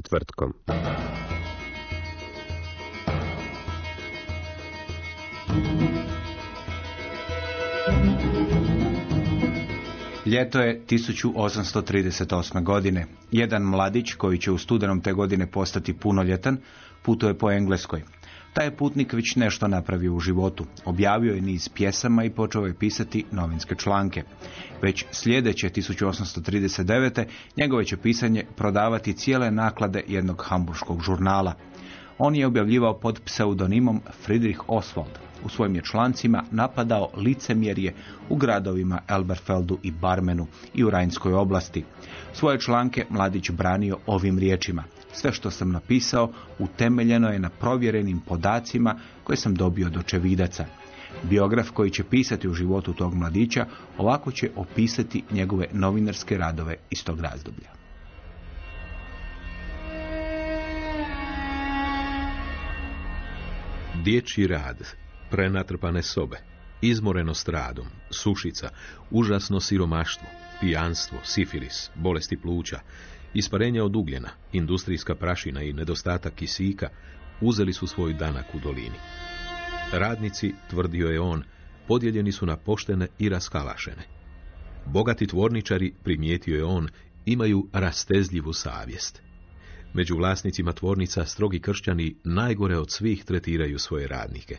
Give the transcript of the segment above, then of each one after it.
Četvrtkom. Ljeto je 1838. godine. Jedan mladić koji će u studenom te godine postati punoljetan putuje po Engleskoj. Taj je putnik već nešto napravio u životu. Objavio je niz pjesama i počeo je pisati novinske članke. Već sljedeće 1839. njegove će pisanje prodavati cijele naklade jednog hamburškog žurnala. On je objavljivao pod pseudonimom Friedrich Oswald. U svojim je člancima napadao licemjerje u gradovima Elberfeldu i Barmenu i u Rajnskoj oblasti. Svoje članke mladić branio ovim riječima. Sve što sam napisao utemeljeno je na provjerenim podacima koje sam dobio od očevidaca. Biograf koji će pisati u životu tog mladića ovako će opisati njegove novinarske radove iz tog razdoblja. Dječji rad, prenatrpane sobe, izmorenost radom, sušica, užasno siromaštvo, pijanstvo, sifilis, bolesti pluća, isparenja od ugljena, industrijska prašina i nedostatak kisika uzeli su svoj danak u dolini. Radnici, tvrdio je on, podijeljeni su na poštene i raskalašene. Bogati tvorničari, primijetio je on, imaju rastezljivu savjest. Među vlasnicima tvornica strogi kršćani najgore od svih tretiraju svoje radnike.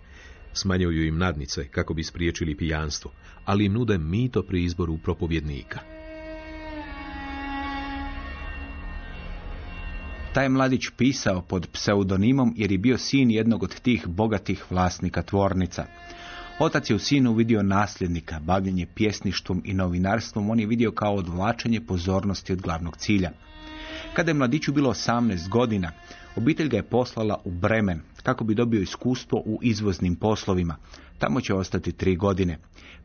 Smanjuju im nadnice kako bi spriječili pijanstvo, ali im nude mito pri izboru propovjednika. Taj mladić pisao pod pseudonimom jer je bio sin jednog od tih bogatih vlasnika tvornica. Otac je u sinu vidio nasljednika, bavljenje pjesništvom i novinarstvom, on je vidio kao odvlačenje pozornosti od glavnog cilja. Kada je mladiću bilo 18 godina, obitelj ga je poslala u Bremen kako bi dobio iskustvo u izvoznim poslovima. Tamo će ostati tri godine.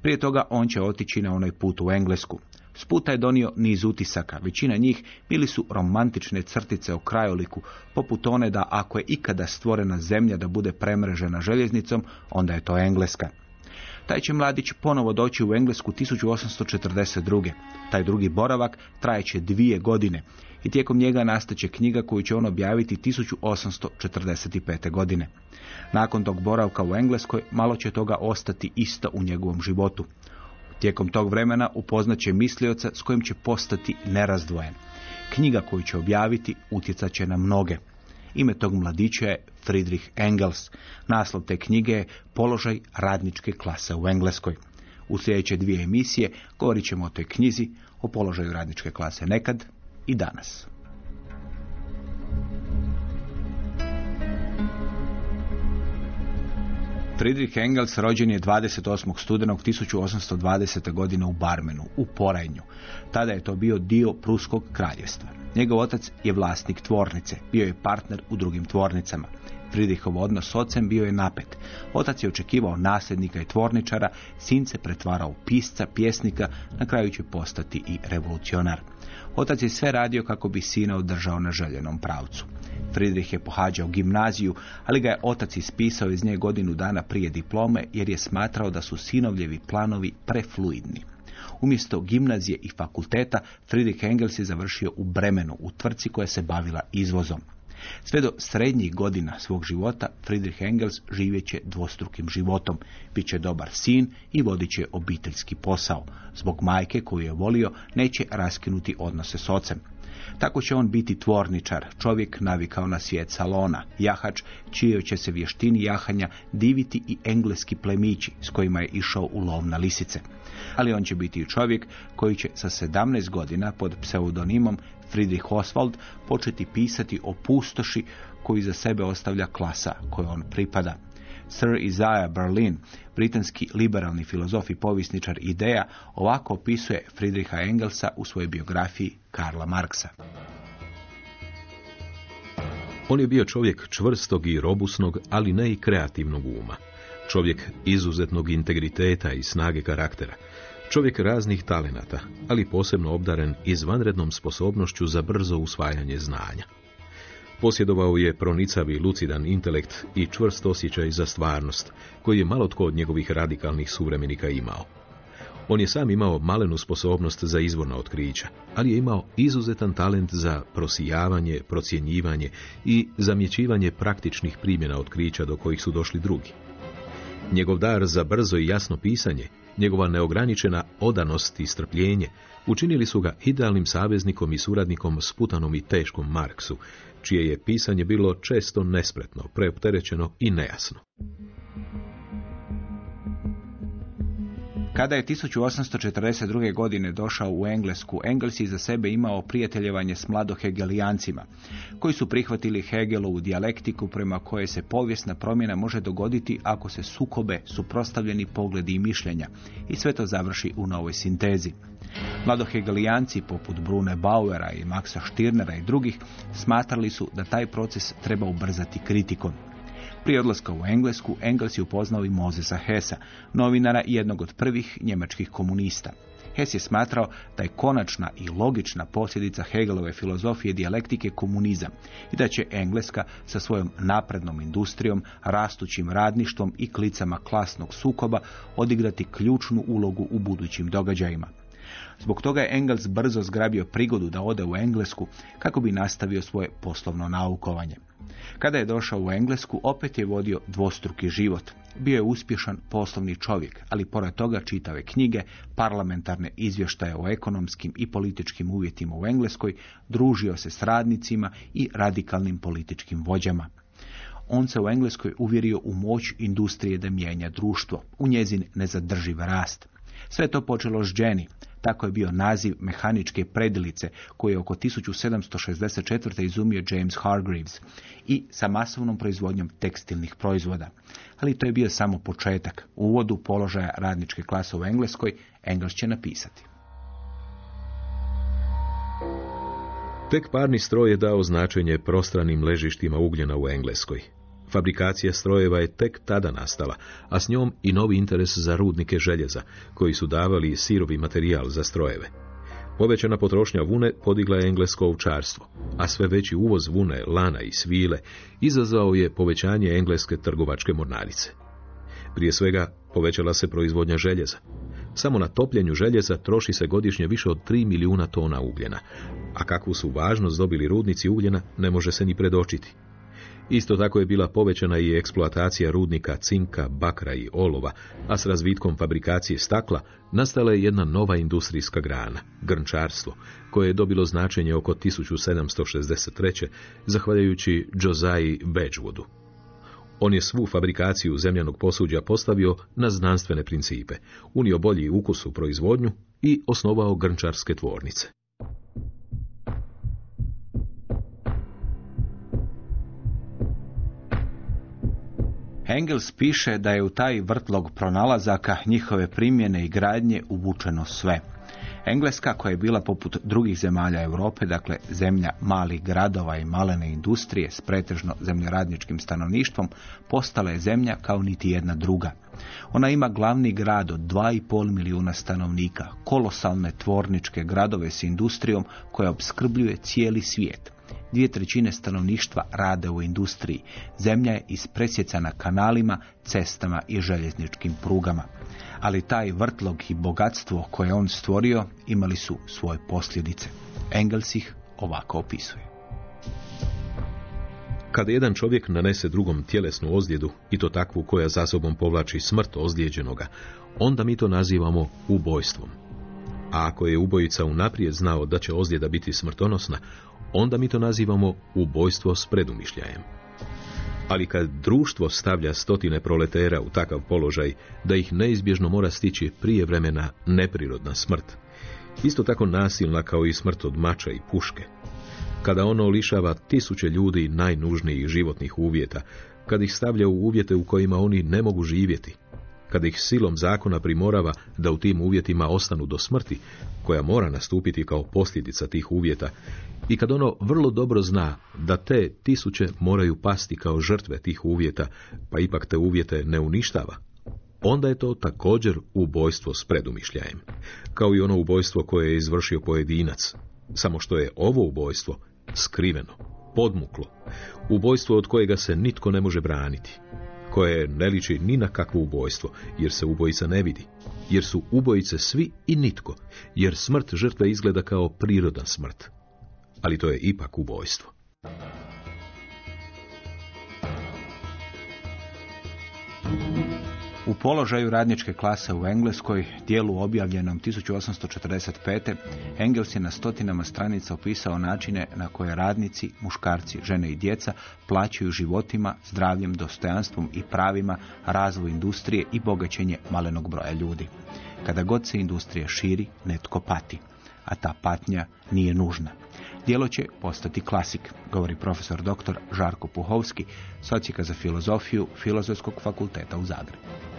Prije toga on će otići na onaj put u Englesku. S puta je donio niz utisaka. Većina njih bili su romantične crtice o krajoliku, poput one da ako je ikada stvorena zemlja da bude premrežena željeznicom, onda je to Engleska. Taj će mladić ponovo doći u Englesku 1842. Taj drugi boravak trajeće dvije godine i tijekom njega nastaće knjiga koju će on objaviti 1845. godine. Nakon tog boravka u Engleskoj malo će toga ostati isto u njegovom životu. Tijekom tog vremena upoznat će mislioca s kojim će postati nerazdvojen. Knjiga koju će objaviti utjecat će na mnoge. Ime tog mladića je Friedrich Engels. Naslov te knjige je Položaj radničke klase u Engleskoj. U sljedeće dvije emisije govorit ćemo o toj knjizi, o položaju radničke klase nekad i danas. Friedrich Engels rođen je 28. studenog 1820. godine u Barmenu, u Porajnju. Tada je to bio dio Pruskog kraljevstva. Njegov otac je vlasnik tvornice, bio je partner u drugim tvornicama. Friedrichov odnos s ocem bio je napet. Otac je očekivao nasljednika i tvorničara, sin se pretvarao u pisca, pjesnika, na kraju će postati i revolucionar. Otac je sve radio kako bi sina održao na željenom pravcu. Friedrich je pohađao gimnaziju, ali ga je otac ispisao iz nje godinu dana prije diplome jer je smatrao da su sinovljevi planovi prefluidni. Umjesto gimnazije i fakulteta, Friedrich Engels je završio u Bremenu, u tvrci koja se bavila izvozom. Sve do srednjih godina svog života Friedrich Engels živjet će dvostrukim životom. Biće dobar sin i vodit će obiteljski posao. Zbog majke koju je volio neće raskinuti odnose s ocem. Tako će on biti tvorničar, čovjek navikao na svijet salona, jahač čijoj će se vještini jahanja diviti i engleski plemići s kojima je išao u lov na lisice. Ali on će biti i čovjek koji će sa 17 godina pod pseudonimom Friedrich Oswald početi pisati o pustoši koju za sebe ostavlja klasa kojoj on pripada. Sir Isaiah Berlin, britanski liberalni filozof i povisničar ideja, ovako opisuje Friedricha Engelsa u svojoj biografiji Karla Marksa. On je bio čovjek čvrstog i robusnog, ali ne i kreativnog uma. Čovjek izuzetnog integriteta i snage karaktera. Čovjek raznih talenata, ali posebno obdaren izvanrednom sposobnošću za brzo usvajanje znanja. Posjedovao je pronicavi lucidan intelekt i čvrst osjećaj za stvarnost, koji je malo tko od njegovih radikalnih suvremenika imao. On je sam imao malenu sposobnost za izvorna otkrića, ali je imao izuzetan talent za prosijavanje, procjenjivanje i zamjećivanje praktičnih primjena otkrića do kojih su došli drugi. Njegov dar za brzo i jasno pisanje, njegova neograničena odanost i strpljenje učinili su ga idealnim saveznikom i suradnikom sputanom i teškom Marksu, čije je pisanje bilo često nespretno, preopterećeno i nejasno. Kada je 1842. godine došao u Englesku, Engels je za sebe imao prijateljevanje s mladohegelijancima, koji su prihvatili Hegelovu dijalektiku prema koje se povijesna promjena može dogoditi ako se sukobe suprotstavljeni pogledi i mišljenja i sve to završi u novoj sintezi. Mladohegelijanci poput Brune Bauera i Maxa Stirnera i drugih smatrali su da taj proces treba ubrzati kritikom. Prije odlaska u Englesku, Engels je upoznao i Mozesa Hesa, novinara i jednog od prvih njemačkih komunista. Hess je smatrao da je konačna i logična posljedica Hegelove filozofije dijalektike komunizam i da će Engleska sa svojom naprednom industrijom, rastućim radništvom i klicama klasnog sukoba odigrati ključnu ulogu u budućim događajima. Zbog toga je Engels brzo zgrabio prigodu da ode u Englesku kako bi nastavio svoje poslovno naukovanje. Kada je došao u Englesku, opet je vodio dvostruki život. Bio je uspješan poslovni čovjek, ali pored toga čitave knjige, parlamentarne izvještaje o ekonomskim i političkim uvjetima u Engleskoj, družio se s radnicima i radikalnim političkim vođama. On se u Engleskoj uvjerio u moć industrije da mijenja društvo, u njezin nezadrživ rast. Sve to počelo s Jenny, tako je bio naziv mehaničke predilice koju je oko 1764. izumio James Hargreaves i sa masovnom proizvodnjom tekstilnih proizvoda. Ali to je bio samo početak. U uvodu položaja radničke klase u Engleskoj Engels će napisati. Tek parni stroj je dao značenje prostranim ležištima ugljena u Engleskoj. Fabrikacija strojeva je tek tada nastala, a s njom i novi interes za rudnike željeza, koji su davali sirovi materijal za strojeve. Povećana potrošnja vune podigla je englesko ovčarstvo, a sve veći uvoz vune, lana i svile izazvao je povećanje engleske trgovačke mornarice. Prije svega povećala se proizvodnja željeza. Samo na topljenju željeza troši se godišnje više od 3 milijuna tona ugljena, a kakvu su važnost dobili rudnici ugljena ne može se ni predočiti. Isto tako je bila povećana i eksploatacija rudnika cinka, bakra i olova, a s razvitkom fabrikacije stakla nastala je jedna nova industrijska grana, grnčarstvo, koje je dobilo značenje oko 1763. zahvaljujući Josiah Wedgwoodu. On je svu fabrikaciju zemljanog posuđa postavio na znanstvene principe, unio bolji ukus u proizvodnju i osnovao grnčarske tvornice. Engels piše da je u taj vrtlog pronalazaka njihove primjene i gradnje uvučeno sve. Engleska koja je bila poput drugih zemalja Europe, dakle zemlja malih gradova i malene industrije s pretežno zemljoradničkim stanovništvom, postala je zemlja kao niti jedna druga. Ona ima glavni grad od 2,5 milijuna stanovnika, kolosalne tvorničke gradove s industrijom koja obskrbljuje cijeli svijet. Dvije trećine stanovništva rade u industriji. Zemlja je ispresjecana kanalima, cestama i željezničkim prugama. Ali taj vrtlog i bogatstvo koje on stvorio imali su svoje posljedice. Engels ih ovako opisuje. Kada jedan čovjek nanese drugom tjelesnu ozljedu, i to takvu koja za sobom povlači smrt ozlijeđenoga, onda mi to nazivamo ubojstvom. A ako je ubojica unaprijed znao da će ozljeda biti smrtonosna, onda mi to nazivamo ubojstvo s predumišljajem. Ali kad društvo stavlja stotine proletera u takav položaj da ih neizbježno mora stići prije vremena neprirodna smrt, isto tako nasilna kao i smrt od mača i puške, kada ono lišava tisuće ljudi najnužnijih životnih uvjeta, kad ih stavlja u uvjete u kojima oni ne mogu živjeti, kad ih silom zakona primorava da u tim uvjetima ostanu do smrti, koja mora nastupiti kao posljedica tih uvjeta, i kad ono vrlo dobro zna da te tisuće moraju pasti kao žrtve tih uvjeta, pa ipak te uvjete ne uništava, onda je to također ubojstvo s predumišljajem, kao i ono ubojstvo koje je izvršio pojedinac, samo što je ovo ubojstvo skriveno, podmuklo, ubojstvo od kojega se nitko ne može braniti, koje ne liči ni na kakvo ubojstvo, jer se ubojica ne vidi, jer su ubojice svi i nitko, jer smrt žrtve izgleda kao prirodna smrt. Ali to je ipak ubojstvo. U položaju radničke klase u Engleskoj, dijelu objavljenom 1845. Engels je na stotinama stranica opisao načine na koje radnici, muškarci, žene i djeca plaćaju životima, zdravljem, dostojanstvom i pravima razvoj industrije i bogaćenje malenog broja ljudi. Kada god se industrija širi, netko pati, a ta patnja nije nužna. Dijelo će postati klasik, govori profesor dr. Žarko Puhovski, socijaka za filozofiju Filozofskog fakulteta u Zagrebu.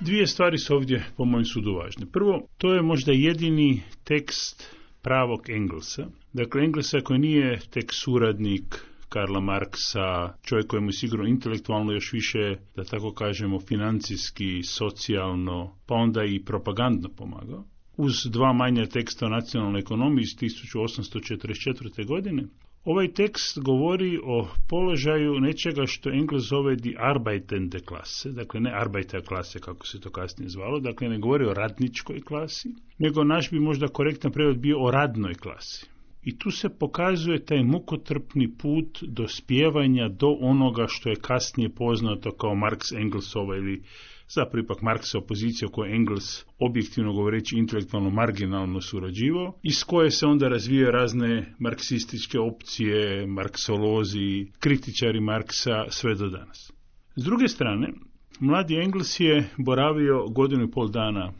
Dvije stvari su ovdje po mojem sudu važne. Prvo, to je možda jedini tekst pravog Engelsa. Dakle, Englesa koji nije tek suradnik Karla Marksa, čovjek kojemu je sigurno intelektualno još više, da tako kažemo, financijski, socijalno, pa onda i propagandno pomagao. Uz dva manja teksta o nacionalnoj ekonomiji iz 1844. godine, Ovaj tekst govori o položaju nečega što Engles zove die arbeitende klase, dakle ne arbeiter klase kako se to kasnije zvalo, dakle ne govori o radničkoj klasi, nego naš bi možda korektan prevod bio o radnoj klasi. I tu se pokazuje taj mukotrpni put do spjevanja do onoga što je kasnije poznato kao Marx Engelsova ili zapravo ipak Marksa opozicija koju Engels objektivno govoreći intelektualno marginalno surađivao, iz koje se onda razvije razne marksističke opcije, marksolozi, kritičari Marksa sve do danas. S druge strane, mladi Engels je boravio godinu i pol dana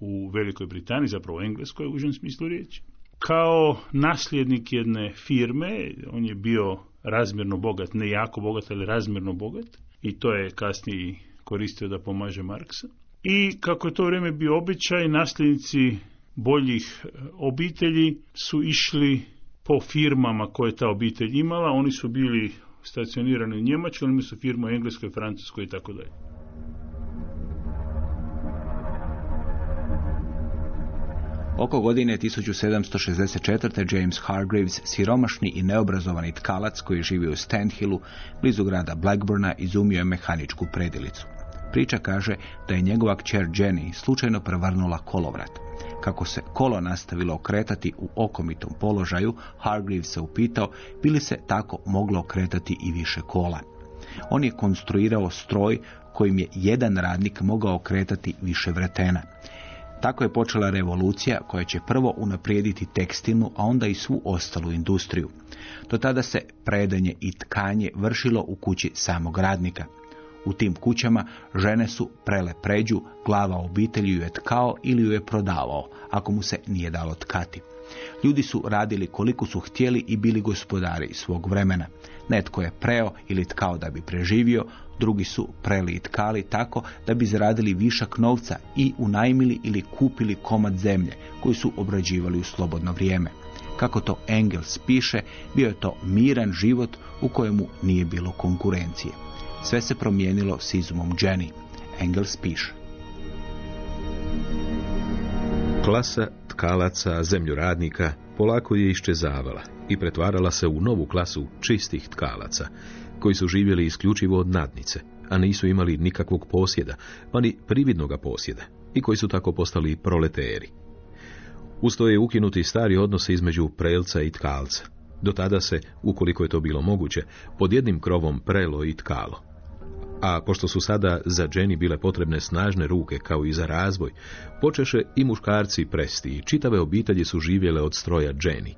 u Velikoj Britaniji, zapravo u Engleskoj u užem smislu riječi, kao nasljednik jedne firme, on je bio razmjerno bogat, ne jako bogat, ali razmjerno bogat, i to je kasnije koristio da pomaže Marksa. I kako je to vrijeme bio običaj, nasljednici boljih e, obitelji su išli po firmama koje ta obitelj imala. Oni su bili stacionirani u Njemačkoj, oni su firme u Engleskoj, Francuskoj i tako dalje. Oko godine 1764. James Hargreaves, siromašni i neobrazovani tkalac koji živi u Stanhillu, blizu grada Blackburna, izumio je mehaničku predilicu. Priča kaže da je njegova kćer Jenny slučajno prevrnula kolovrat. Kako se kolo nastavilo okretati u okomitom položaju, Hargreaves se upitao bi li se tako moglo okretati i više kola. On je konstruirao stroj kojim je jedan radnik mogao okretati više vretena. Tako je počela revolucija koja će prvo unaprijediti tekstilnu, a onda i svu ostalu industriju. Do tada se predanje i tkanje vršilo u kući samog radnika. U tim kućama žene su prele pređu, glava obitelji ju je tkao ili ju je prodavao, ako mu se nije dalo tkati. Ljudi su radili koliko su htjeli i bili gospodari svog vremena. Netko je preo ili tkao da bi preživio, drugi su preli i tkali tako da bi zaradili višak novca i unajmili ili kupili komad zemlje koji su obrađivali u slobodno vrijeme. Kako to Engels piše, bio je to miran život u kojemu nije bilo konkurencije. Sve se promijenilo s izumom Jenny. Engels piše. Klasa tkalaca, zemljoradnika, polako je iščezavala i pretvarala se u novu klasu čistih tkalaca, koji su živjeli isključivo od nadnice, a nisu imali nikakvog posjeda, pa ni prividnoga posjeda, i koji su tako postali proleteri. Usto je ukinuti stari odnose između prelca i tkalca. Do tada se, ukoliko je to bilo moguće, pod jednim krovom prelo i tkalo A pošto su sada za Jenny bile potrebne snažne ruke kao i za razvoj, počeše i muškarci presti i čitave obitelji su živjele od stroja Jenny.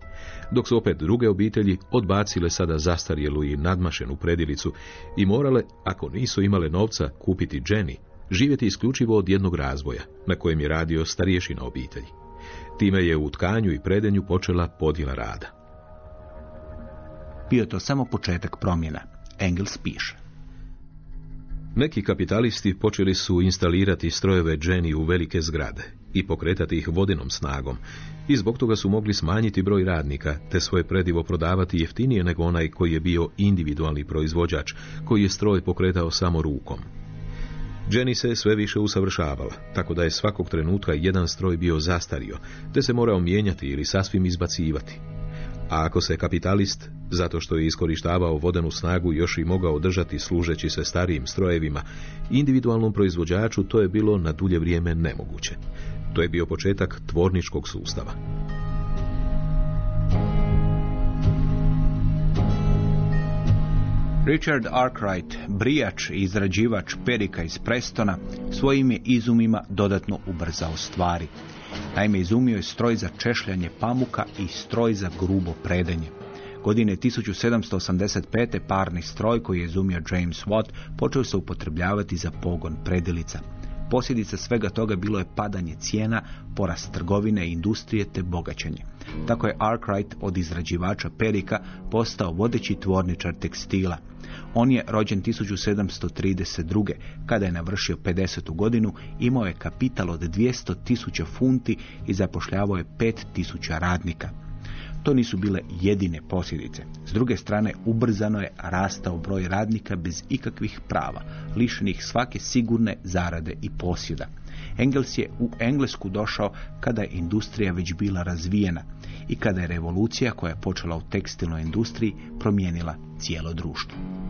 Dok su opet druge obitelji odbacile sada zastarjelu i nadmašenu predilicu i morale, ako nisu imale novca, kupiti Jenny, živjeti isključivo od jednog razvoja, na kojem je radio starješina obitelji. Time je u tkanju i predenju počela podjela rada. Bio to samo početak promjena. Engels piše. Neki kapitalisti počeli su instalirati strojeve Jenny u velike zgrade i pokretati ih vodenom snagom i zbog toga su mogli smanjiti broj radnika te svoje predivo prodavati jeftinije nego onaj koji je bio individualni proizvođač koji je stroj pokretao samo rukom. Jenny se sve više usavršavala, tako da je svakog trenutka jedan stroj bio zastario, te se morao mijenjati ili sasvim izbacivati. A ako se kapitalist, zato što je iskorištavao vodenu snagu još i mogao držati služeći se starijim strojevima, individualnom proizvođaču to je bilo na dulje vrijeme nemoguće. To je bio početak tvorničkog sustava. Richard Arkwright, brijač i izrađivač perika iz Prestona, svojim je izumima dodatno ubrzao stvari. Naime, izumio je stroj za češljanje pamuka i stroj za grubo predanje. Godine 1785. parni stroj koji je izumio James Watt počeo se upotrebljavati za pogon predilica. Posljedica svega toga bilo je padanje cijena, porast trgovine industrije te bogaćenje. Tako je Arkwright od izrađivača perika postao vodeći tvorničar tekstila. On je rođen 1732. Kada je navršio 50. godinu, imao je kapital od 200.000 funti i zapošljavao je 5.000 radnika. To nisu bile jedine posljedice. S druge strane, ubrzano je rastao broj radnika bez ikakvih prava, lišenih svake sigurne zarade i posjeda. Engels je u Englesku došao kada je industrija već bila razvijena i kada je revolucija koja je počela u tekstilnoj industriji promijenila cijelo društvo.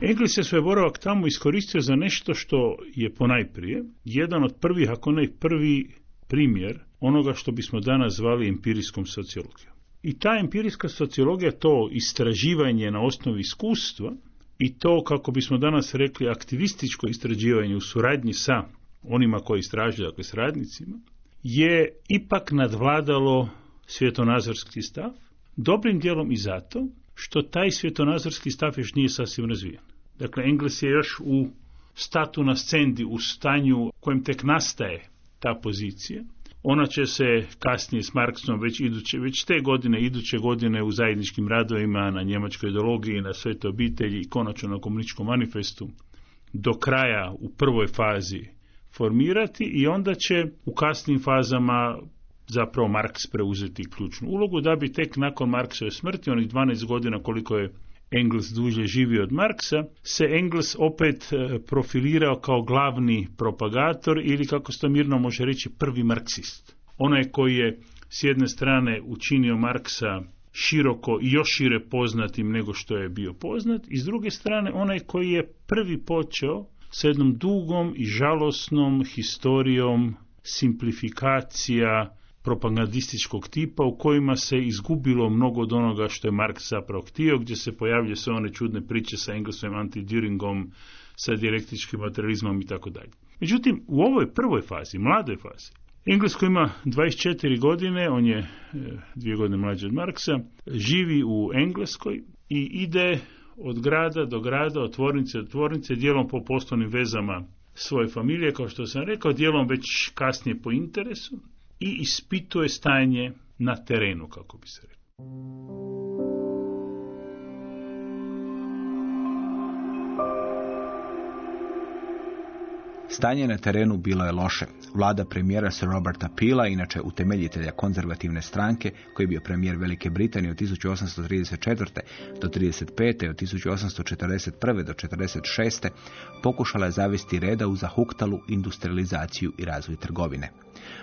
Engels je svoj boravak tamo iskoristio za nešto što je ponajprije jedan od prvih, ako ne prvi primjer onoga što bismo danas zvali empirijskom sociologijom. I ta empirijska sociologija, to istraživanje na osnovi iskustva i to, kako bismo danas rekli, aktivističko istraživanje u suradnji sa onima koji istražuju, dakle s radnicima, je ipak nadvladalo svjetonazorski stav, dobrim dijelom i zato što taj svjetonazorski stav još nije sasvim razvijen. Dakle, Engles je još u statu na scendi, u stanju kojem tek nastaje ta pozicija. Ona će se kasnije s Marksom već, iduće, već te godine, iduće godine u zajedničkim radovima na njemačkoj ideologiji, na svete obitelji i konačno na komunističkom manifestu do kraja u prvoj fazi formirati i onda će u kasnim fazama zapravo Marks preuzeti ključnu ulogu, da bi tek nakon Marksove smrti, onih 12 godina koliko je Engels duže živio od Marksa, se Engels opet e, profilirao kao glavni propagator ili kako se to mirno može reći prvi marksist. Onaj koji je s jedne strane učinio Marksa široko i još šire poznatim nego što je bio poznat i s druge strane onaj koji je prvi počeo sa jednom dugom i žalosnom historijom simplifikacija propagandističkog tipa u kojima se izgubilo mnogo od onoga što je Marks zapravo htio, gdje se pojavljaju sve one čudne priče sa Engelsovim anti-Düringom, sa direktičkim materializmom i tako dalje. Međutim, u ovoj prvoj fazi, mladoj fazi, Englesko ima 24 godine, on je e, dvije godine mlađi od Marksa, živi u Engleskoj i ide od grada do grada, od tvornice do tvornice, dijelom po poslovnim vezama svoje familije, kao što sam rekao, dijelom već kasnije po interesu i ispituje stanje na terenu, kako bi se rekao. Stanje na terenu bilo je loše. Vlada premijera Sir Roberta Pila, inače utemeljitelja konzervativne stranke, koji je bio premijer Velike Britanije od 1834. do 35. i od 1841. do 46. pokušala je zavesti reda u zahuktalu industrializaciju i razvoj trgovine.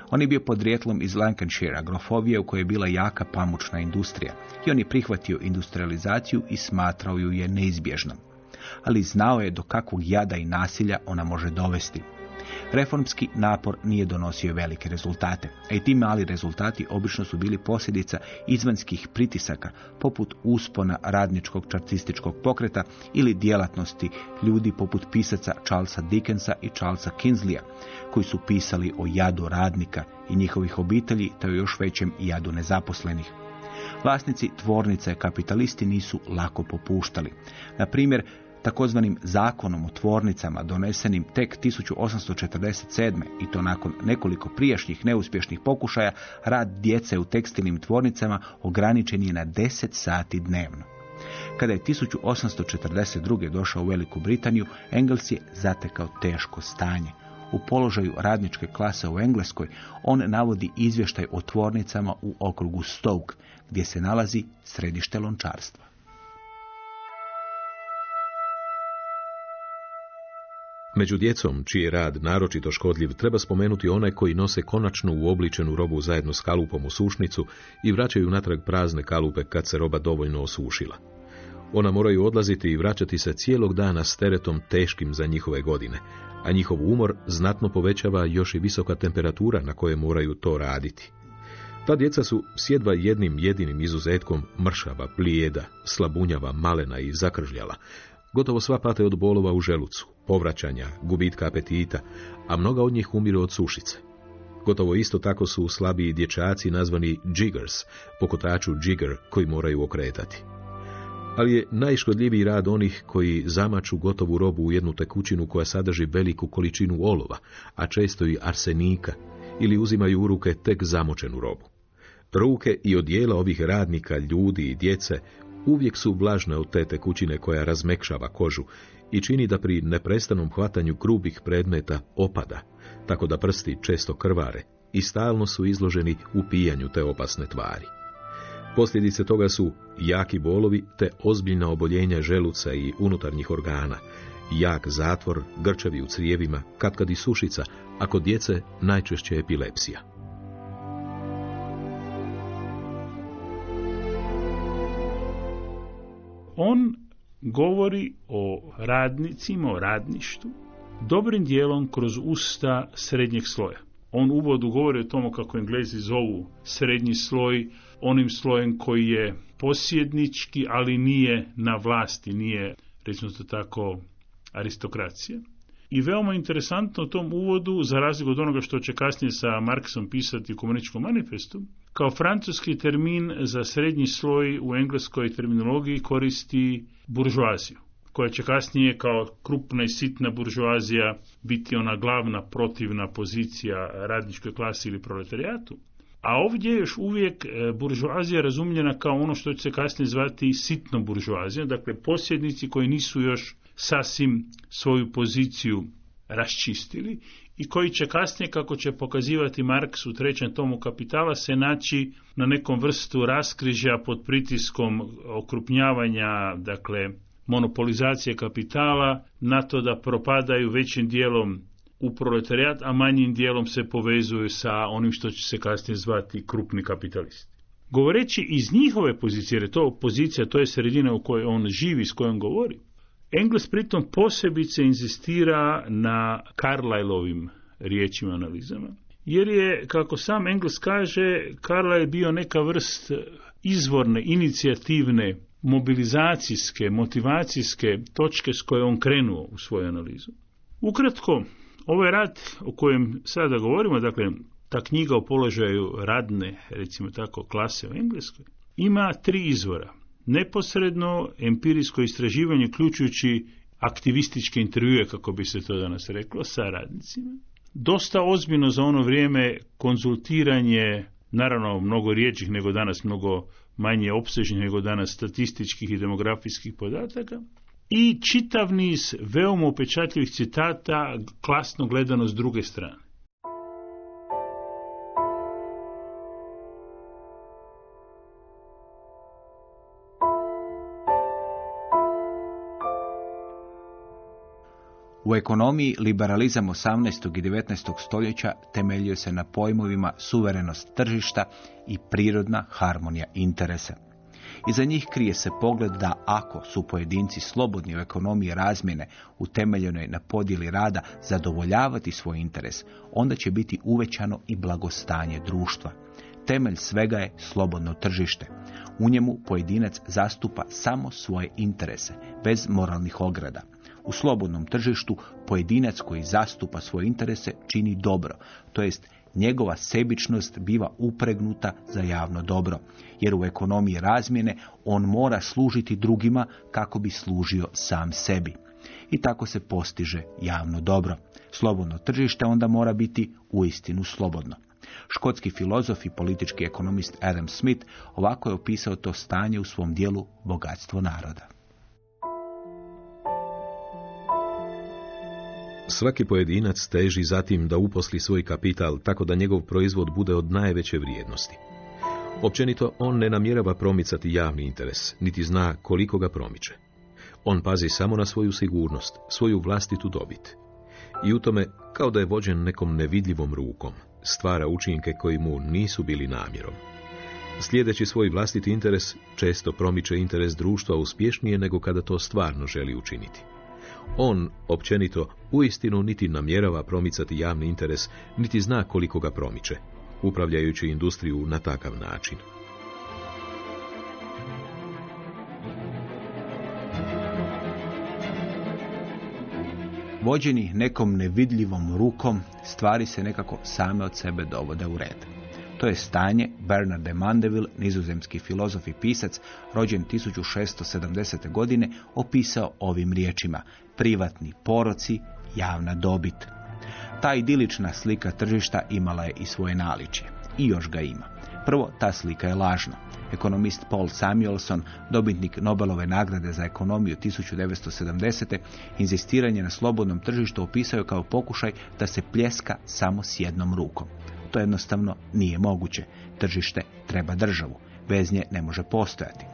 On je bio podrijetlom iz Lancashire, agrofovije u kojoj je bila jaka pamučna industrija i on je prihvatio industrializaciju i smatrao ju je neizbježnom ali znao je do kakvog jada i nasilja ona može dovesti. Reformski napor nije donosio velike rezultate, a i ti mali rezultati obično su bili posljedica izvanjskih pritisaka, poput uspona radničkog čarcističkog pokreta ili djelatnosti ljudi poput pisaca Charlesa Dickensa i Charlesa Kinsleya, koji su pisali o jadu radnika i njihovih obitelji, te o još većem jadu nezaposlenih. Vlasnici tvornica i kapitalisti nisu lako popuštali. Na primjer, takozvanim zakonom o tvornicama donesenim tek 1847. i to nakon nekoliko prijašnjih neuspješnih pokušaja, rad djece u tekstilnim tvornicama ograničen je na 10 sati dnevno. Kada je 1842. došao u Veliku Britaniju, Engels je zatekao teško stanje. U položaju radničke klase u Engleskoj on navodi izvještaj o tvornicama u okrugu Stoke, gdje se nalazi središte lončarstva. Među djecom, čiji je rad naročito škodljiv, treba spomenuti onaj koji nose konačno uobličenu robu zajedno s kalupom u sušnicu i vraćaju natrag prazne kalupe kad se roba dovoljno osušila. Ona moraju odlaziti i vraćati se cijelog dana s teretom teškim za njihove godine, a njihov umor znatno povećava još i visoka temperatura na koje moraju to raditi. Ta djeca su sjedva jednim jedinim izuzetkom mršava, plijeda, slabunjava, malena i zakržljala. Gotovo sva pate od bolova u želucu, povraćanja, gubitka apetita, a mnoga od njih umiru od sušice. Gotovo isto tako su slabiji dječaci nazvani jiggers, pokotaču jigger koji moraju okretati. Ali je najškodljiviji rad onih koji zamaču gotovu robu u jednu tekućinu koja sadrži veliku količinu olova, a često i arsenika, ili uzimaju u ruke tek zamočenu robu. Ruke i odijela ovih radnika, ljudi i djece uvijek su vlažne od te tekućine koja razmekšava kožu i čini da pri neprestanom hvatanju grubih predmeta opada, tako da prsti često krvare i stalno su izloženi u pijanju te opasne tvari. Posljedice toga su jaki bolovi te ozbiljna oboljenja želuca i unutarnjih organa, jak zatvor, grčevi u crijevima, katkad i sušica, a kod djece najčešće epilepsija. On govori o radnicima, o radništu, dobrim dijelom kroz usta srednjeg sloja. On u uvodu govori o tomu kako Englezi zovu srednji sloj onim slojem koji je posjednički, ali nije na vlasti, nije, recimo to tako, aristokracija. I veoma interesantno u tom uvodu, za razliku od onoga što će kasnije sa Marksom pisati u komunističkom manifestu, kao francuski termin za srednji sloj u engleskoj terminologiji koristi buržuaziju, koja će kasnije kao krupna i sitna buržuazija biti ona glavna protivna pozicija radničkoj klasi ili proletarijatu. A ovdje je još uvijek e, buržuazija razumljena kao ono što će se kasnije zvati sitnom buržuazijom, dakle posjednici koji nisu još sasvim svoju poziciju raščistili i koji će kasnije, kako će pokazivati Marks u trećem tomu kapitala, se naći na nekom vrstu raskrižja pod pritiskom okrupnjavanja, dakle, monopolizacije kapitala, na to da propadaju većim dijelom u proletarijat, a manjim dijelom se povezuju sa onim što će se kasnije zvati krupni kapitalisti. Govoreći iz njihove pozicije, jer je to pozicija, to je sredina u kojoj on živi, s kojom govori, Engles pritom posebice inzistira na Carlyleovim riječima analizama, jer je, kako sam Engles kaže, Carlyle je bio neka vrst izvorne, inicijativne, mobilizacijske, motivacijske točke s koje on krenuo u svoju analizu. Ukratko, ovaj rad o kojem sada govorimo, dakle, ta knjiga o položaju radne, recimo tako, klase u Engleskoj, ima tri izvora neposredno empirijsko istraživanje, uključujući aktivističke intervjue, kako bi se to danas reklo, sa radnicima. Dosta ozbiljno za ono vrijeme konzultiranje, naravno mnogo riječih nego danas, mnogo manje opsežnih nego danas statističkih i demografijskih podataka. I čitav niz veoma upečatljivih citata, klasno gledano s druge strane. U ekonomiji liberalizam 18. i 19. stoljeća temeljio se na pojmovima suverenost tržišta i prirodna harmonija interesa. Iza njih krije se pogled da ako su pojedinci slobodni u ekonomiji razmjene utemeljenoj na podjeli rada zadovoljavati svoj interes, onda će biti uvećano i blagostanje društva. Temelj svega je slobodno tržište. U njemu pojedinac zastupa samo svoje interese, bez moralnih ograda. U slobodnom tržištu pojedinac koji zastupa svoje interese čini dobro, to jest njegova sebičnost biva upregnuta za javno dobro, jer u ekonomiji razmjene on mora služiti drugima kako bi služio sam sebi. I tako se postiže javno dobro. Slobodno tržište onda mora biti uistinu slobodno. Škotski filozof i politički ekonomist Adam Smith ovako je opisao to stanje u svom dijelu Bogatstvo naroda. Svaki pojedinac teži zatim da uposli svoj kapital tako da njegov proizvod bude od najveće vrijednosti. Općenito, on ne namjerava promicati javni interes, niti zna koliko ga promiče. On pazi samo na svoju sigurnost, svoju vlastitu dobit. I u tome, kao da je vođen nekom nevidljivom rukom, stvara učinke koji mu nisu bili namjerom. Slijedeći svoj vlastiti interes, često promiče interes društva uspješnije nego kada to stvarno želi učiniti. On, općenito, uistinu niti namjerava promicati javni interes, niti zna koliko ga promiče, upravljajući industriju na takav način. Vođeni nekom nevidljivom rukom, stvari se nekako same od sebe dovode u red. To je stanje Bernard de Mandeville, nizozemski filozof i pisac, rođen 1670. godine, opisao ovim riječima. Privatni poroci, javna dobit. Ta idilična slika tržišta imala je i svoje naličje. I još ga ima. Prvo, ta slika je lažna. Ekonomist Paul Samuelson, dobitnik Nobelove nagrade za ekonomiju 1970. inzistiranje na slobodnom tržištu opisao kao pokušaj da se pljeska samo s jednom rukom. To jednostavno nije moguće. Tržište treba državu. Bez nje ne može postojati.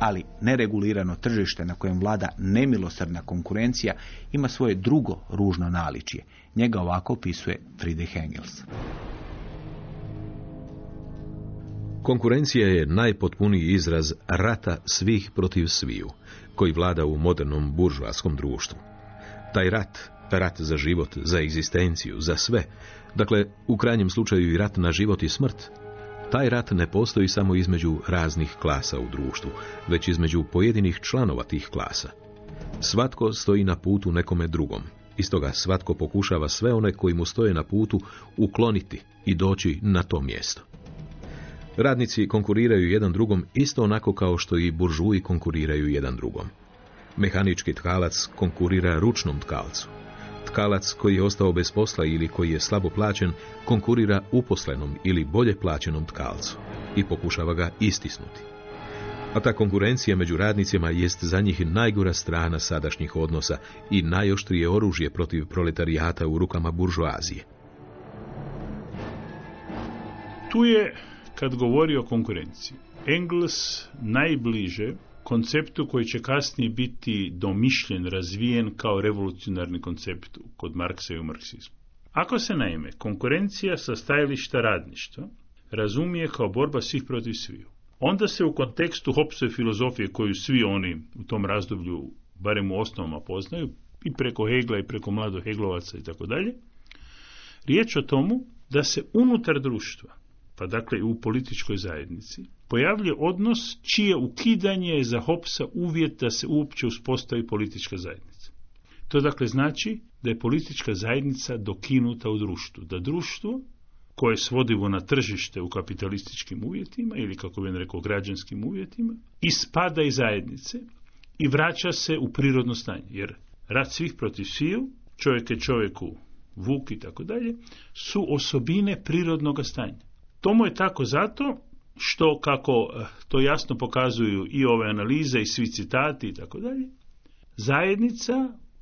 Ali neregulirano tržište na kojem vlada nemilosrdna konkurencija ima svoje drugo ružno naličje. Njega ovako opisuje Friedrich Engels. Konkurencija je najpotpuniji izraz rata svih protiv sviju, koji vlada u modernom buržoaskom društvu. Taj rat, rat za život, za egzistenciju, za sve, dakle, u krajnjem slučaju i rat na život i smrt, taj rat ne postoji samo između raznih klasa u društvu, već između pojedinih članova tih klasa. Svatko stoji na putu nekome drugom, istoga svatko pokušava sve one koji mu stoje na putu ukloniti i doći na to mjesto. Radnici konkuriraju jedan drugom isto onako kao što i buržuji konkuriraju jedan drugom. Mehanički tkalac konkurira ručnom tkalcu. Tkalac koji je ostao bez posla ili koji je slabo plaćen konkurira uposlenom ili bolje plaćenom tkalcu i pokušava ga istisnuti. A ta konkurencija među radnicima jest za njih najgora strana sadašnjih odnosa i najoštrije oružje protiv proletarijata u rukama buržoazije. Tu je, kad govori o konkurenciji, Engels najbliže konceptu koji će kasnije biti domišljen, razvijen kao revolucionarni koncept kod Marksa i u marksizmu. Ako se naime konkurencija sa stajališta radništva razumije kao borba svih protiv sviju, onda se u kontekstu Hobbesove filozofije koju svi oni u tom razdoblju, barem u osnovama poznaju, i preko Hegla i preko mlado Heglovaca i tako dalje, riječ o tomu da se unutar društva, pa dakle i u političkoj zajednici, pojavljuje odnos čije ukidanje je za Hopsa uvjet da se uopće uspostavi politička zajednica. To dakle znači da je politička zajednica dokinuta u društvu, da društvo koje je svodivo na tržište u kapitalističkim uvjetima ili kako bi rekao građanskim uvjetima, ispada iz zajednice i vraća se u prirodno stanje. Jer rat svih protiv sviju, čovjek je čovjeku vuk i tako dalje, su osobine prirodnog stanja. Tomu je tako zato što, kako eh, to jasno pokazuju i ove analize i svi citati i tako dalje, zajednica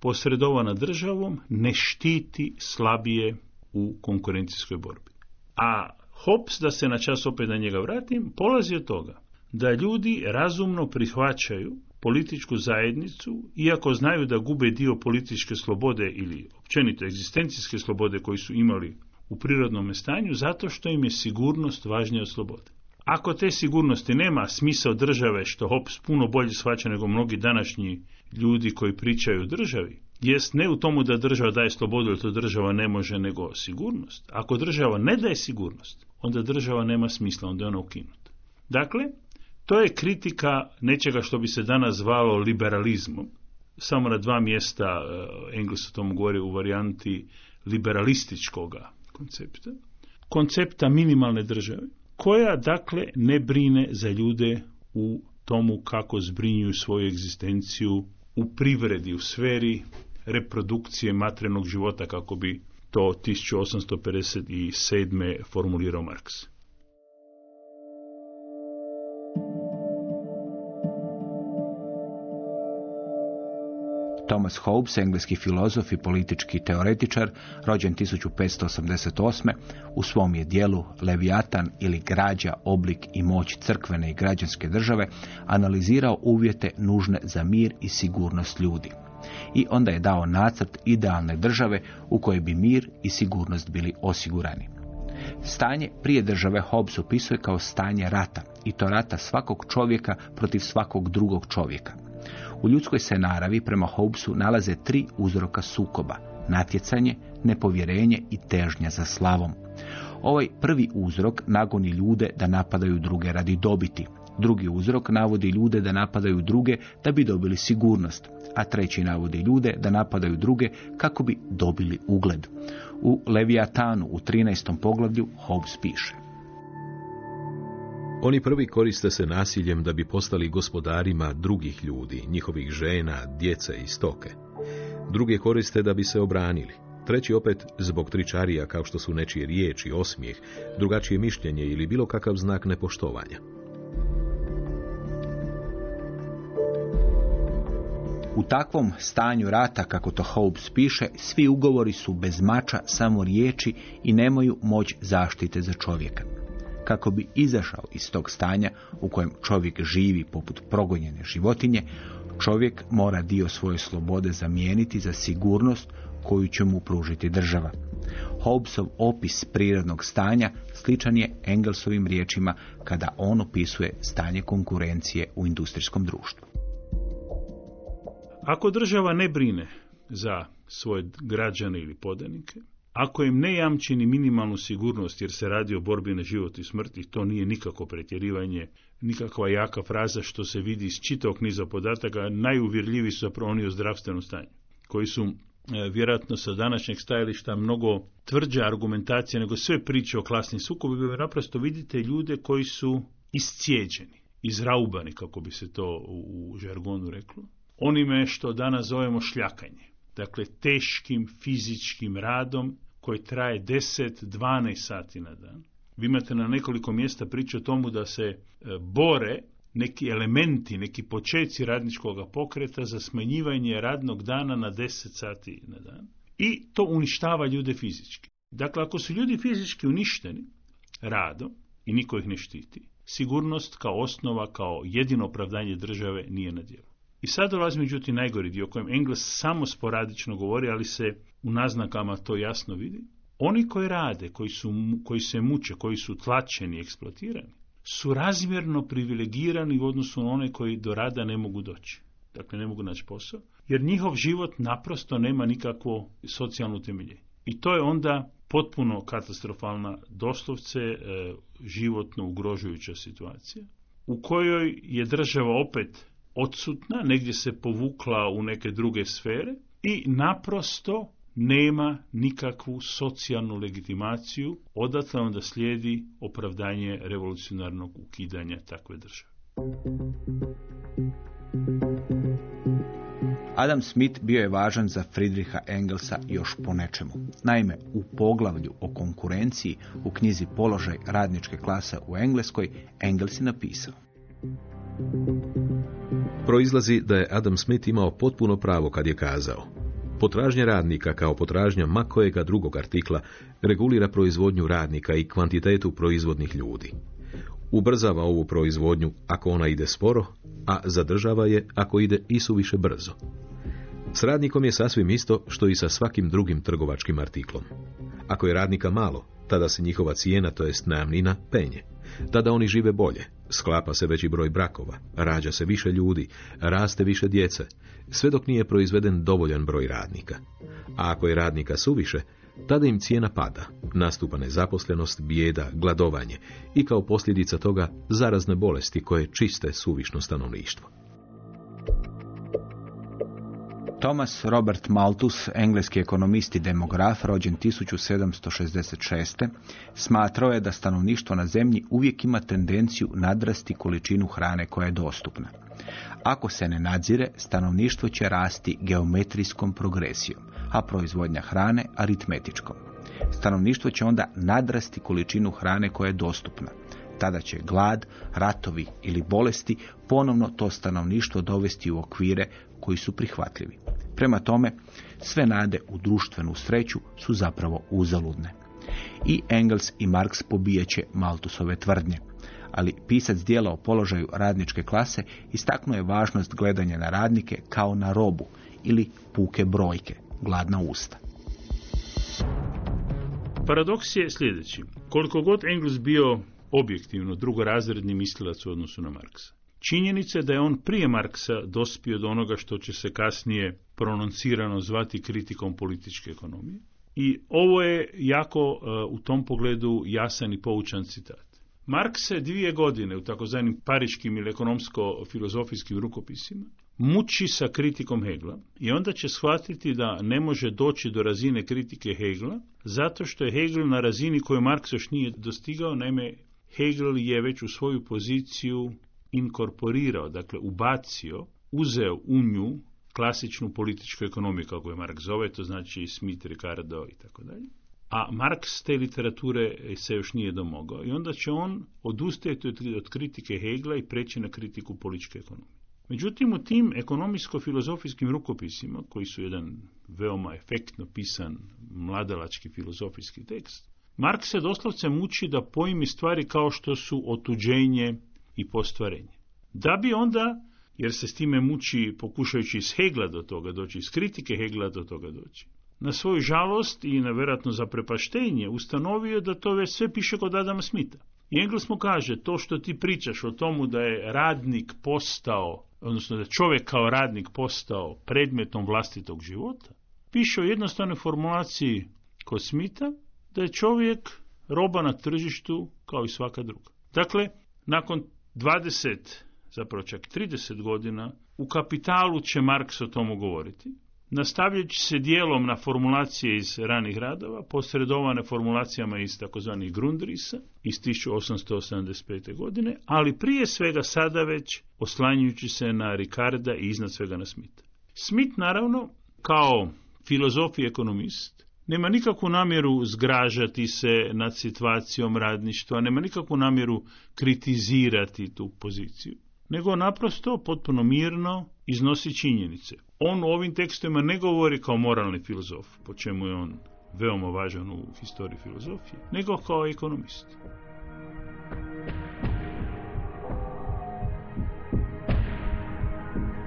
posredovana državom ne štiti slabije u konkurencijskoj borbi. A Hobbes, da se na čas opet na njega vratim, polazi od toga da ljudi razumno prihvaćaju političku zajednicu, iako znaju da gube dio političke slobode ili općenito egzistencijske slobode koji su imali u prirodnom stanju, zato što im je sigurnost važnija od slobode. Ako te sigurnosti nema smisao države, što Hobbes puno bolje shvaća nego mnogi današnji ljudi koji pričaju o državi, jest ne u tomu da država daje slobodu, jer to država ne može, nego sigurnost. Ako država ne daje sigurnost, onda država nema smisla, onda je ona ukinuta. Dakle, to je kritika nečega što bi se danas zvalo liberalizmom. Samo na dva mjesta uh, Engles o tomu govori u varijanti liberalističkoga koncepta. Koncepta minimalne države, koja dakle ne brine za ljude u tomu kako zbrinjuju svoju egzistenciju u privredi, u sferi reprodukcije materijalnog života kako bi to 1857. formulirao Marks. Thomas Hobbes, engleski filozof i politički teoretičar, rođen 1588. u svom je dijelu Leviatan ili građa, oblik i moć crkvene i građanske države analizirao uvjete nužne za mir i sigurnost ljudi. I onda je dao nacrt idealne države u kojoj bi mir i sigurnost bili osigurani. Stanje prije države Hobbes opisuje kao stanje rata, i to rata svakog čovjeka protiv svakog drugog čovjeka. U ljudskoj se naravi prema Hobbesu nalaze tri uzroka sukoba, natjecanje, nepovjerenje i težnja za slavom. Ovaj prvi uzrok nagoni ljude da napadaju druge radi dobiti. Drugi uzrok navodi ljude da napadaju druge da bi dobili sigurnost, a treći navodi ljude da napadaju druge kako bi dobili ugled. U Leviatanu u 13. poglavlju Hobbes piše. Oni prvi koriste se nasiljem da bi postali gospodarima drugih ljudi, njihovih žena, djece i stoke. Druge koriste da bi se obranili. Treći opet zbog tričarija kao što su nečije riječi, osmijeh, drugačije mišljenje ili bilo kakav znak nepoštovanja. U takvom stanju rata, kako to Hobbes piše, svi ugovori su bez mača, samo riječi i nemaju moć zaštite za čovjeka. Kako bi izašao iz tog stanja u kojem čovjek živi poput progonjene životinje, čovjek mora dio svoje slobode zamijeniti za sigurnost koju će mu pružiti država. Hobbesov opis prirodnog stanja sličan je Engelsovim riječima kada on opisuje stanje konkurencije u industrijskom društvu. Ako država ne brine za svoje građane ili podanike, ako im ne jamči ni minimalnu sigurnost jer se radi o borbi na život i smrt i to nije nikako pretjerivanje, nikakva jaka fraza što se vidi iz čitavog niza podataka, najuvjerljiviji su zapravo oni o zdravstvenom stanju, koji su e, vjerojatno sa današnjeg stajališta mnogo tvrđa argumentacija nego sve priče o klasnim sukobima, naprosto vidite ljude koji su iscijeđeni, izraubani, kako bi se to u žargonu reklo, onime što danas zovemo šljakanje. Dakle, teškim fizičkim radom koji traje 10-12 sati na dan. Vi imate na nekoliko mjesta priču o tomu da se e, bore neki elementi, neki počeci radničkog pokreta za smanjivanje radnog dana na 10 sati na dan. I to uništava ljude fizički. Dakle, ako su ljudi fizički uništeni radom i niko ih ne štiti, sigurnost kao osnova, kao jedino opravdanje države nije na djelu. I sad dolazi međutim najgori dio o kojem Engles samo sporadično govori, ali se u naznakama to jasno vidi. Oni koji rade, koji, su, koji se muče, koji su tlačeni, eksploatirani, su razmjerno privilegirani u odnosu na one koji do rada ne mogu doći. Dakle, ne mogu naći posao, jer njihov život naprosto nema nikakvo socijalno temelje. I to je onda potpuno katastrofalna, doslovce e, životno ugrožujuća situacija, u kojoj je država opet odsutna, negdje se povukla u neke druge sfere i naprosto nema nikakvu socijalnu legitimaciju, odatle onda slijedi opravdanje revolucionarnog ukidanja takve države. Adam Smith bio je važan za Friedricha Engelsa još po nečemu. Naime, u poglavlju o konkurenciji u knjizi Položaj radničke klase u Engleskoj Engels je napisao proizlazi da je Adam Smith imao potpuno pravo kad je kazao Potražnja radnika kao potražnja makojega drugog artikla regulira proizvodnju radnika i kvantitetu proizvodnih ljudi. Ubrzava ovu proizvodnju ako ona ide sporo, a zadržava je ako ide i suviše brzo. S radnikom je sasvim isto što i sa svakim drugim trgovačkim artiklom. Ako je radnika malo, tada se njihova cijena, to jest najamnina, penje. Tada oni žive bolje, sklapa se veći broj brakova, rađa se više ljudi, raste više djece, sve dok nije proizveden dovoljan broj radnika. A ako je radnika suviše, tada im cijena pada, nastupa nezaposlenost, bijeda, gladovanje i kao posljedica toga zarazne bolesti koje čiste suvišno stanovništvo. Thomas Robert Malthus, engleski ekonomist i demograf, rođen 1766. smatrao je da stanovništvo na zemlji uvijek ima tendenciju nadrasti količinu hrane koja je dostupna. Ako se ne nadzire, stanovništvo će rasti geometrijskom progresijom, a proizvodnja hrane aritmetičkom. Stanovništvo će onda nadrasti količinu hrane koja je dostupna. Tada će glad, ratovi ili bolesti ponovno to stanovništvo dovesti u okvire koji su prihvatljivi. Prema tome, sve nade u društvenu sreću su zapravo uzaludne. I Engels i Marx pobijeće Maltusove tvrdnje. Ali pisac dijela o položaju radničke klase istaknuo je važnost gledanja na radnike kao na robu ili puke brojke, gladna usta. Paradoks je sljedeći. Koliko god Engels bio objektivno drugorazredni mislilac u odnosu na Marksa. Činjenica je da je on prije Marksa dospio do onoga što će se kasnije prononcirano zvati kritikom političke ekonomije. I ovo je jako uh, u tom pogledu jasan i poučan citat. Marks se dvije godine u takozvanim pariškim ili ekonomsko-filozofijskim rukopisima muči sa kritikom Hegla i onda će shvatiti da ne može doći do razine kritike Hegla zato što je Hegel na razini koju Marks još nije dostigao, naime Hegel je već u svoju poziciju inkorporirao, dakle ubacio, uzeo u nju klasičnu političku ekonomiju, kako je Mark zove, to znači Smith, Ricardo i tako dalje. A Marx te literature se još nije domogao i onda će on odustajati od kritike Hegla i preći na kritiku političke ekonomije. Međutim, u tim ekonomijsko-filozofijskim rukopisima, koji su jedan veoma efektno pisan mladalački filozofijski tekst, Mark se doslovce muči da pojmi stvari kao što su otuđenje i postvarenje. Da bi onda, jer se s time muči pokušajući iz Hegla do toga doći, iz kritike Hegla do toga doći, na svoju žalost i na vjerojatno zaprepaštenje ustanovio da to već sve piše kod Adama Smitha. I Engels mu kaže, to što ti pričaš o tomu da je radnik postao, odnosno da čovjek kao radnik postao predmetom vlastitog života, piše o jednostavnoj formulaciji kod Smitha, da je čovjek roba na tržištu kao i svaka druga. Dakle, nakon 20, zapravo čak 30 godina, u kapitalu će Marks o tomu govoriti, nastavljajući se dijelom na formulacije iz ranih radova, posredovane formulacijama iz takozvanih Grundrisa iz 1875. godine, ali prije svega sada već oslanjujući se na Ricarda i iznad svega na Smitha. Smith, naravno, kao filozof ekonomist, nema nikakvu namjeru zgražati se nad situacijom radništva, nema nikakvu namjeru kritizirati tu poziciju, nego naprosto potpuno mirno iznosi činjenice. On u ovim tekstovima ne govori kao moralni filozof, po čemu je on veoma važan u historiji filozofije, nego kao ekonomist.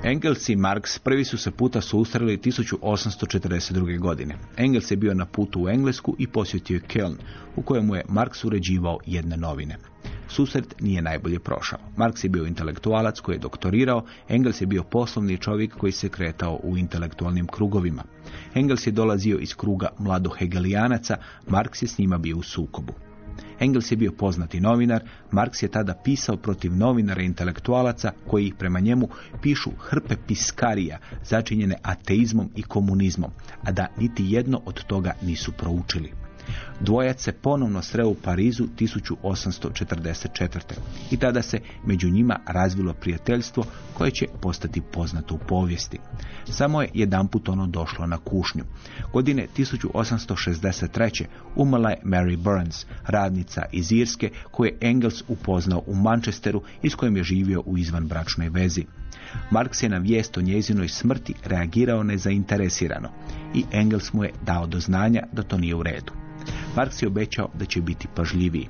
Engels i Marx prvi su se puta susreli 1842. godine. Engels je bio na putu u Englesku i posjetio je Köln, u kojemu je Marx uređivao jedne novine. Susret nije najbolje prošao. Marx je bio intelektualac koji je doktorirao, Engels je bio poslovni čovjek koji se kretao u intelektualnim krugovima. Engels je dolazio iz kruga mladohegelijanaca, Marx je s njima bio u sukobu. Engels je bio poznati novinar, Marks je tada pisao protiv novinara i intelektualaca koji prema njemu pišu hrpe piskarija začinjene ateizmom i komunizmom, a da niti jedno od toga nisu proučili. Dvojac se ponovno sreo u Parizu 1844. i tada se među njima razvilo prijateljstvo koje će postati poznato u povijesti. Samo je jedanput ono došlo na kušnju. Godine 1863. umrla je Mary Burns, radnica iz Irske koju je Engels upoznao u Manchesteru i s kojim je živio u izvanbračnoj vezi. Marks je na vijest o njezinoj smrti reagirao nezainteresirano i Engels mu je dao do znanja da to nije u redu. Marks je obećao da će biti pažljiviji.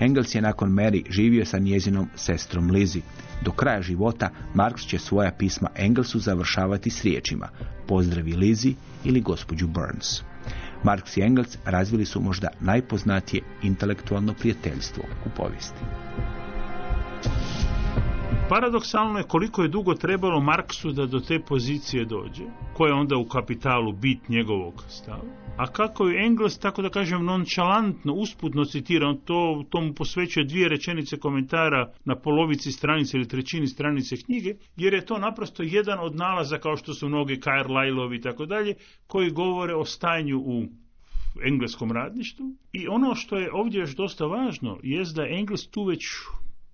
Engels je nakon Mary živio sa njezinom sestrom Lizi. Do kraja života Marks će svoja pisma Engelsu završavati s riječima Pozdravi Lizi ili gospođu Burns. Marx i Engels razvili su možda najpoznatije intelektualno prijateljstvo u povijesti. Paradoksalno je koliko je dugo trebalo Marksu da do te pozicije dođe, koja je onda u kapitalu bit njegovog stava, a kako je Engels, tako da kažem, nončalantno, usputno citira, on to, to mu posvećuje dvije rečenice komentara na polovici stranice ili trećini stranice knjige, jer je to naprosto jedan od nalaza, kao što su mnogi Carlyleovi i tako dalje, koji govore o stanju u engleskom radništvu. I ono što je ovdje još dosta važno, jest da Engels tu već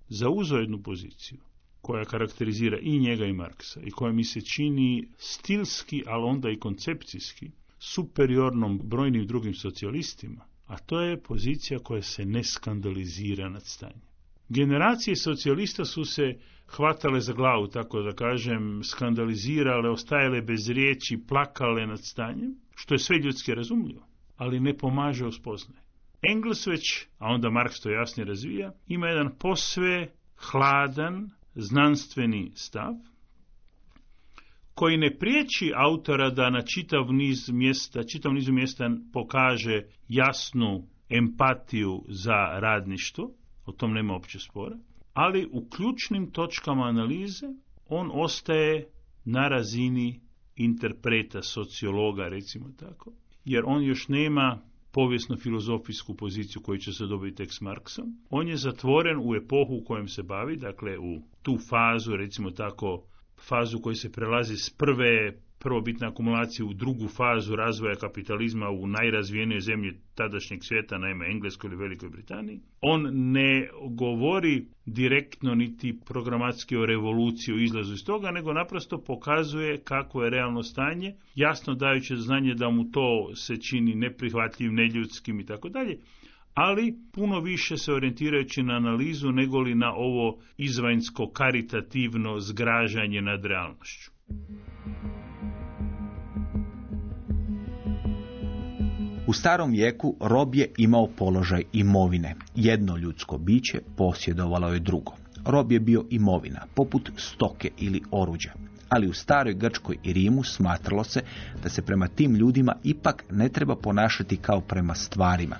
zauzeo jednu poziciju koja karakterizira i njega i Marksa i koja mi se čini stilski, ali onda i koncepcijski, superiornom brojnim drugim socijalistima, a to je pozicija koja se ne skandalizira nad stanjem. Generacije socijalista su se hvatale za glavu, tako da kažem, skandalizirale, ostajale bez riječi, plakale nad stanjem, što je sve ljudski razumljivo, ali ne pomaže u spoznaje. Engels već, a onda Marks to jasnije razvija, ima jedan posve hladan, znanstveni stav, koji ne priječi autora da na čitav niz mjesta, čitav nizu mjesta pokaže jasnu empatiju za radništvo, o tom nema opće spora, ali u ključnim točkama analize on ostaje na razini interpreta, sociologa, recimo tako, jer on još nema povijesno-filozofijsku poziciju koju će se dobiti tek s Marksom. On je zatvoren u epohu u kojem se bavi, dakle u tu fazu, recimo tako, fazu koji se prelazi s prve prvobitne akumulacije u drugu fazu razvoja kapitalizma u najrazvijenijoj zemlji tadašnjeg svijeta, naime Engleskoj ili Velikoj Britaniji. On ne govori direktno niti programatski o revoluciji, o izlazu iz toga, nego naprosto pokazuje kako je realno stanje, jasno dajući znanje da mu to se čini neprihvatljivim, neljudskim i tako dalje, ali puno više se orijentirajući na analizu nego li na ovo izvanjsko karitativno zgražanje nad realnošću. U starom vijeku rob je imao položaj imovine. Jedno ljudsko biće posjedovalo je drugo. Rob je bio imovina, poput stoke ili oruđa. Ali u staroj Grčkoj i Rimu smatralo se da se prema tim ljudima ipak ne treba ponašati kao prema stvarima.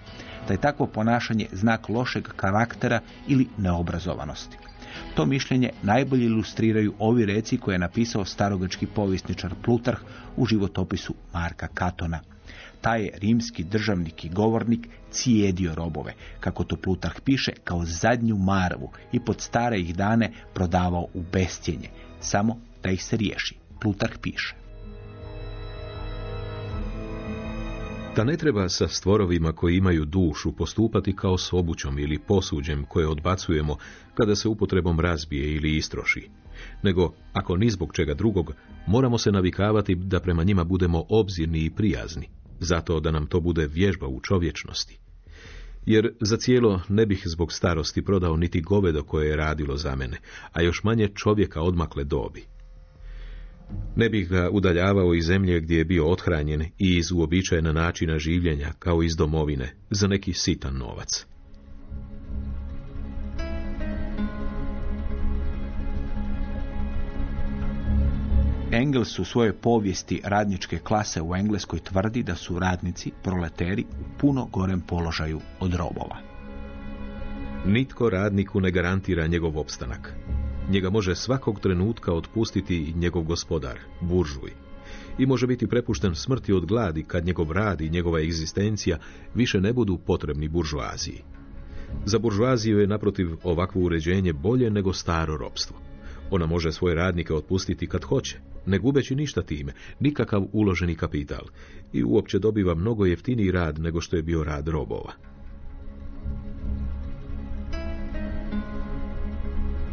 Da je takvo ponašanje znak lošeg karaktera ili neobrazovanosti. To mišljenje najbolje ilustriraju ovi reci koje je napisao starogrčki povjesničar Plutarh u životopisu Marka Katona – taj je rimski državnik i govornik cijedio robove, kako to Plutarh piše, kao zadnju marvu i pod stare ih dane prodavao u bestjenje, samo da ih se riješi. Plutarh piše. Da ne treba sa stvorovima koji imaju dušu postupati kao s obućom ili posuđem koje odbacujemo kada se upotrebom razbije ili istroši. Nego, ako ni zbog čega drugog, moramo se navikavati da prema njima budemo obzirni i prijazni zato da nam to bude vježba u čovječnosti. Jer za cijelo ne bih zbog starosti prodao niti govedo koje je radilo za mene, a još manje čovjeka odmakle dobi. Ne bih ga udaljavao iz zemlje gdje je bio othranjen i iz uobičajena načina življenja, kao iz domovine, za neki sitan novac. Engels u svojoj povijesti radničke klase u Engleskoj tvrdi da su radnici, proleteri, u puno gorem položaju od robova. Nitko radniku ne garantira njegov opstanak. Njega može svakog trenutka otpustiti njegov gospodar, buržuj. I može biti prepušten smrti od gladi kad njegov rad i njegova egzistencija više ne budu potrebni buržuaziji. Za buržuaziju je naprotiv ovakvo uređenje bolje nego staro ropstvo. Ona može svoje radnike otpustiti kad hoće, ne gubeći ništa time, nikakav uloženi kapital i uopće dobiva mnogo jeftiniji rad nego što je bio rad robova.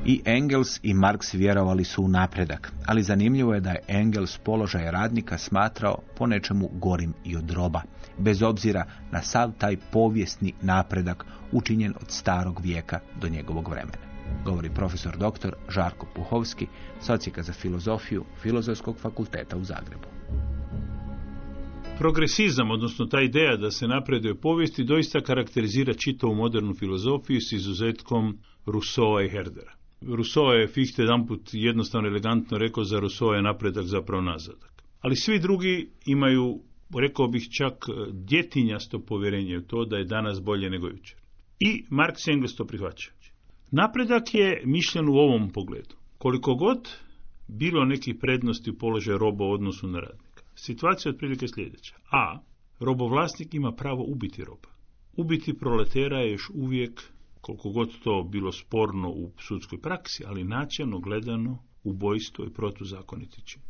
I Engels i Marx vjerovali su u napredak, ali zanimljivo je da je Engels položaj radnika smatrao po nečemu gorim i od roba, bez obzira na sav taj povijesni napredak učinjen od starog vijeka do njegovog vremena govori profesor dr. Žarko Puhovski, socijaka za filozofiju Filozofskog fakulteta u Zagrebu. Progresizam, odnosno ta ideja da se napreduje povijesti, doista karakterizira čitavu modernu filozofiju s izuzetkom Rousseau i Herdera. Rousseau je Fichte jedan put jednostavno elegantno rekao za Rousseau je napredak zapravo nazadak. Ali svi drugi imaju rekao bih čak e, djetinjasto povjerenje u to da je danas bolje nego jučer. I Marks i Engels to prihvaćaju. Napredak je mišljen u ovom pogledu. Koliko god bilo nekih prednosti u položaju roba u odnosu na radnika. Situacija je otprilike sljedeća. A. Robovlasnik ima pravo ubiti roba. Ubiti proletera je još uvijek, koliko god to bilo sporno u sudskoj praksi, ali načelno gledano ubojstvo i protuzakoniti čin.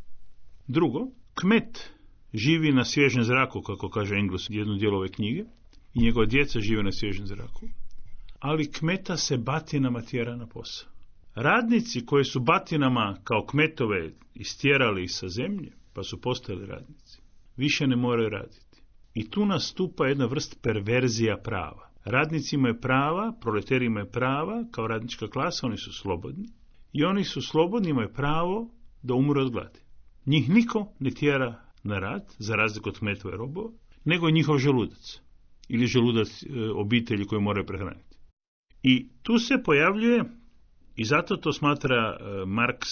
Drugo, kmet živi na svježem zraku, kako kaže Engels jednu dijelu ove knjige, i njegova djeca žive na svježem zraku, ali kmeta se batinama tjera na posao. Radnici koji su batinama kao kmetove istjerali sa zemlje, pa su postali radnici, više ne moraju raditi. I tu nastupa jedna vrst perverzija prava. Radnici imaju prava, proleteri imaju prava, kao radnička klasa, oni su slobodni. I oni su slobodni, imaju pravo da umru od gladi. Njih niko ne tjera na rad, za razliku od kmetove robova, nego njihov želudac. Ili želudac e, obitelji koje moraju prehraniti. I tu se pojavljuje, i zato to smatra e, Marks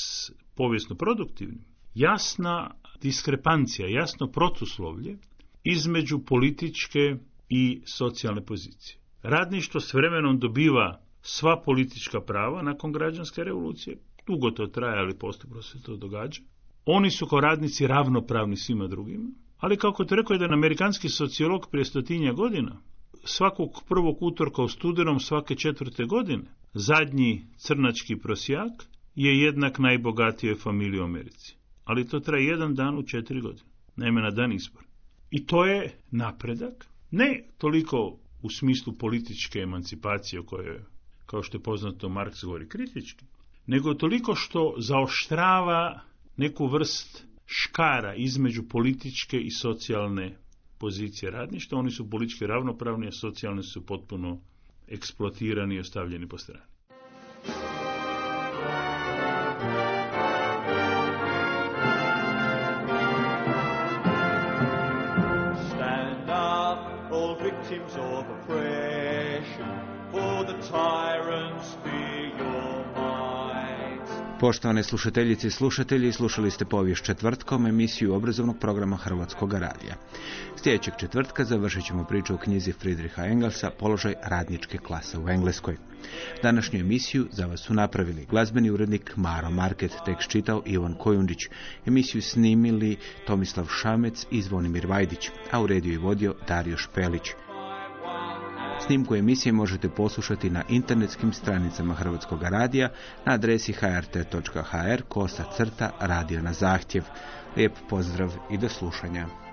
povijesno produktivnim, jasna diskrepancija, jasno protuslovlje između političke i socijalne pozicije. Radništvo s vremenom dobiva sva politička prava nakon građanske revolucije, dugo to traje, ali postupno se to događa. Oni su kao radnici ravnopravni svima drugima, ali kako to rekao jedan amerikanski sociolog prije stotinja godina, svakog prvog utorka u studenom svake četvrte godine, zadnji crnački prosjak je jednak najbogatijoj familiji u Americi. Ali to traje jedan dan u četiri godine. Naime, na dan izbora. I to je napredak. Ne toliko u smislu političke emancipacije o kojoj, kao što je poznato, Marks govori kritički, nego toliko što zaoštrava neku vrst škara između političke i socijalne pozicije radništva. Oni su politički ravnopravni, a socijalni su potpuno eksploatirani i ostavljeni po strani. Victims of oppression, for the tyrants be your. Poštovane slušateljice i slušatelji, slušali ste povijest četvrtkom emisiju obrazovnog programa Hrvatskog radija. Sljedećeg četvrtka završit ćemo priču o knjizi Friedricha Engelsa Položaj radničke klase u Engleskoj. Današnju emisiju za vas su napravili glazbeni urednik Maro Market, tekst čitao Ivan Kojundić, emisiju snimili Tomislav Šamec i Zvonimir Vajdić, a u rediju i vodio Dario Špelić. Snimku emisije možete poslušati na internetskim stranicama Hrvatskog radija na adresi hrt.hr kosa crta radio na zahtjev. Lijep pozdrav i do slušanja.